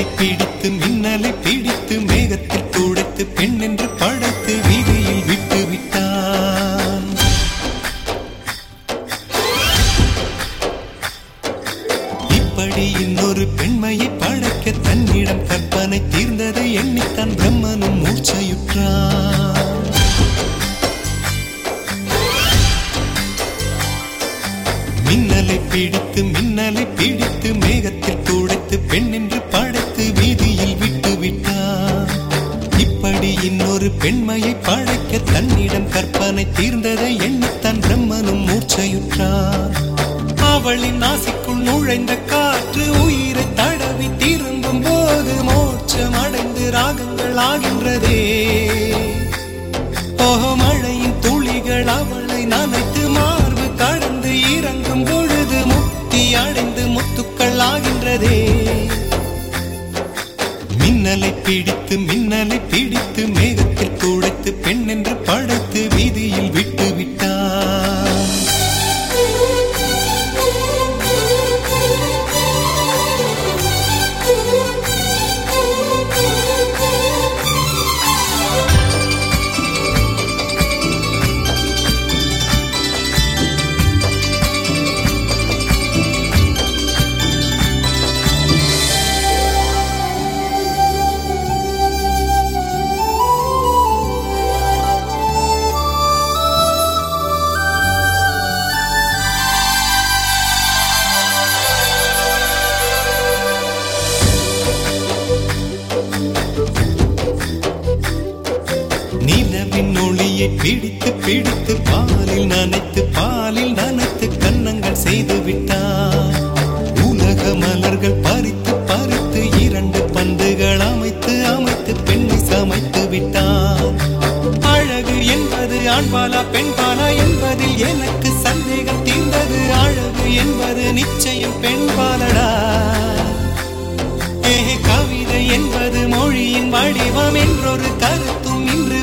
மின்னலை பிடித்து மின்னலை பிடித்து மேகத்தில் துடைத்து பெண் என்று படைத்து வீதியில் விட்டு விட்டான். இப்படி இன்னொரு பெண்மையை படைக்க தன்னிடம் கற்பனை தீர்ந்ததை எண்ணித்தான் பிரம்மனும் மூச்சையுற்றான் மின்னலை பிடித்து மின்னலை பிடித்து மேகத்தில் துடைத்து பெண் என்று படை வீதியில் விட்டு விட்டான் இப்படி இன்னொரு பெண்மையை பழைக்க தன்னிடம் கற்பனை தீர்ந்ததை எண்ணித்தான் பிரம்மனும் மூச்சையுற்றார் அவளின் ஆசைக்குள் நுழைந்த காற்று உயிரை தடவி திரும்பும் போது மோட்சம் அடைந்து ராகங்கள் ஆகின்றதே. ஓஹோ மழையின் துளிகள் அவளை நனைத்து மின்னலை பிடித்து மின்னலை பிடித்து மேகத்தில் துடைத்து பெண் என்று படைத்து வீதியில் விட்டு விட்டான் நிலவின் பிடித்து பிடித்து பாலில் நனைத்து பாலில் நனைத்து கன்னங்கள் செய்து விட்டார். உலக மலர்கள் பறித்து பறித்து இரண்டு பந்துகள் அமைத்து அமைத்து பெண்ணை சமைத்து விட்டார். அழகு என்பது ஆண்பாலா பெண்பாலா என்பதில் எனக்கு சந்தேகம் தீர்ந்தது. அழகு என்பது நிச்சயம் பெண்பாலடா. ஏ கவிதை என்பது மொழியின் வடிவம் என்றொரு கருத்தும் இன்று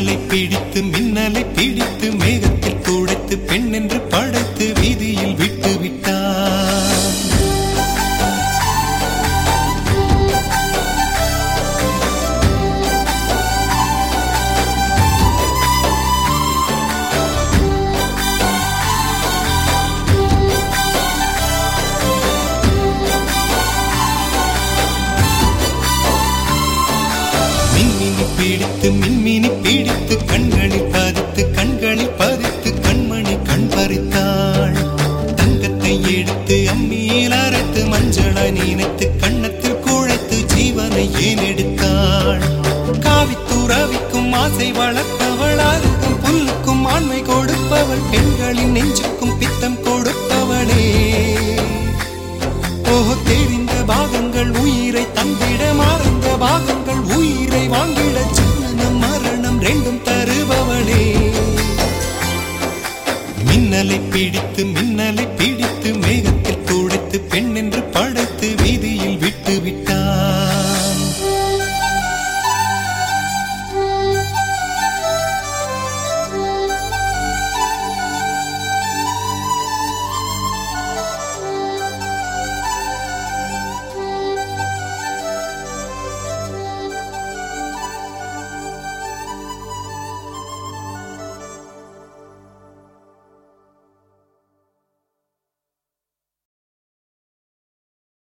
மின்னலை பிடித்து மின்னலை பிடித்து மேகத்தில் துடைத்து பெண் என்று படைத்து வீதியில் விட்டு விட்டார். பிடித்து மின் எடுத்து அம்மியில் அரைத்து மஞ்சளாய் நினைத்து கண்ணத்தில் குழைத்து ஜீவனை ஏன் எடுத்தாள்? காவித்துறவிக்கும் ஆசை வளர்த்தவள் அதுக்கும் புல்லுக்கும் ஆண்மை கொடுப்பவள் பெண்களின் நெஞ்சுக்கும் பித்தம் கொடுத்தவளே ஓஹோ தெரிந்த பாகங்கள் உயிரை தந்திட மறந்த பாகங்கள் உயிரை வாங்கிட ஜனனம் மரணம் ரெண்டும் தருபவளே. மின்னலை பிடித்து மின்னலை பிடித்து மேது பெண் என்று பட